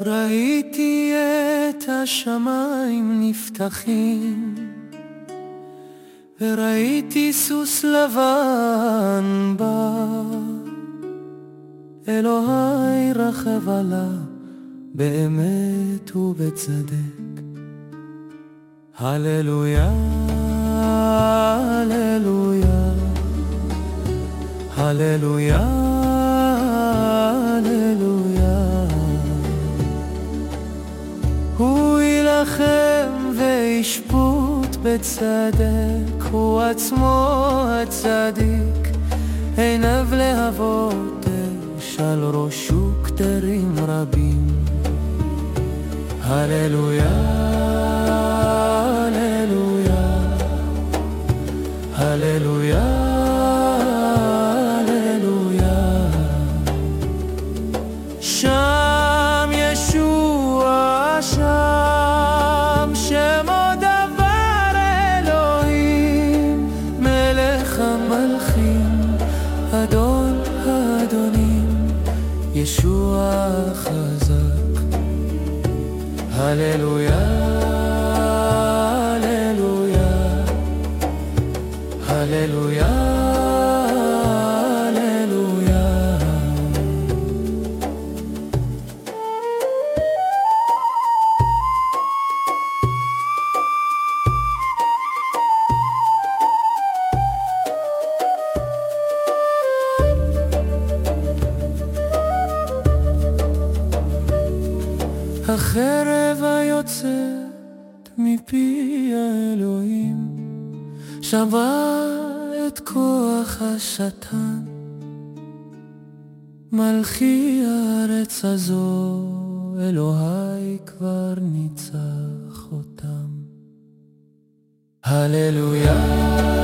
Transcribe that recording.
ראיתי את השמיים נפתחים וראיתי סוס לבן בא. אלוהי רכב עליו באמת ובצדק. הללויה, הללויה, הללויה יילחם וישפוט בצדק, הוא עצמו הצדיק, עיניו להבות אש על ראשו כתרים רבים. הללויה, ישוע חזק. הללויה, הללויה, הללויה. החרב היוצאת מפי האלוהים שברה את כוח השטן. מלכי הארץ הזו אלוהי כבר ניצח אותם. הללויה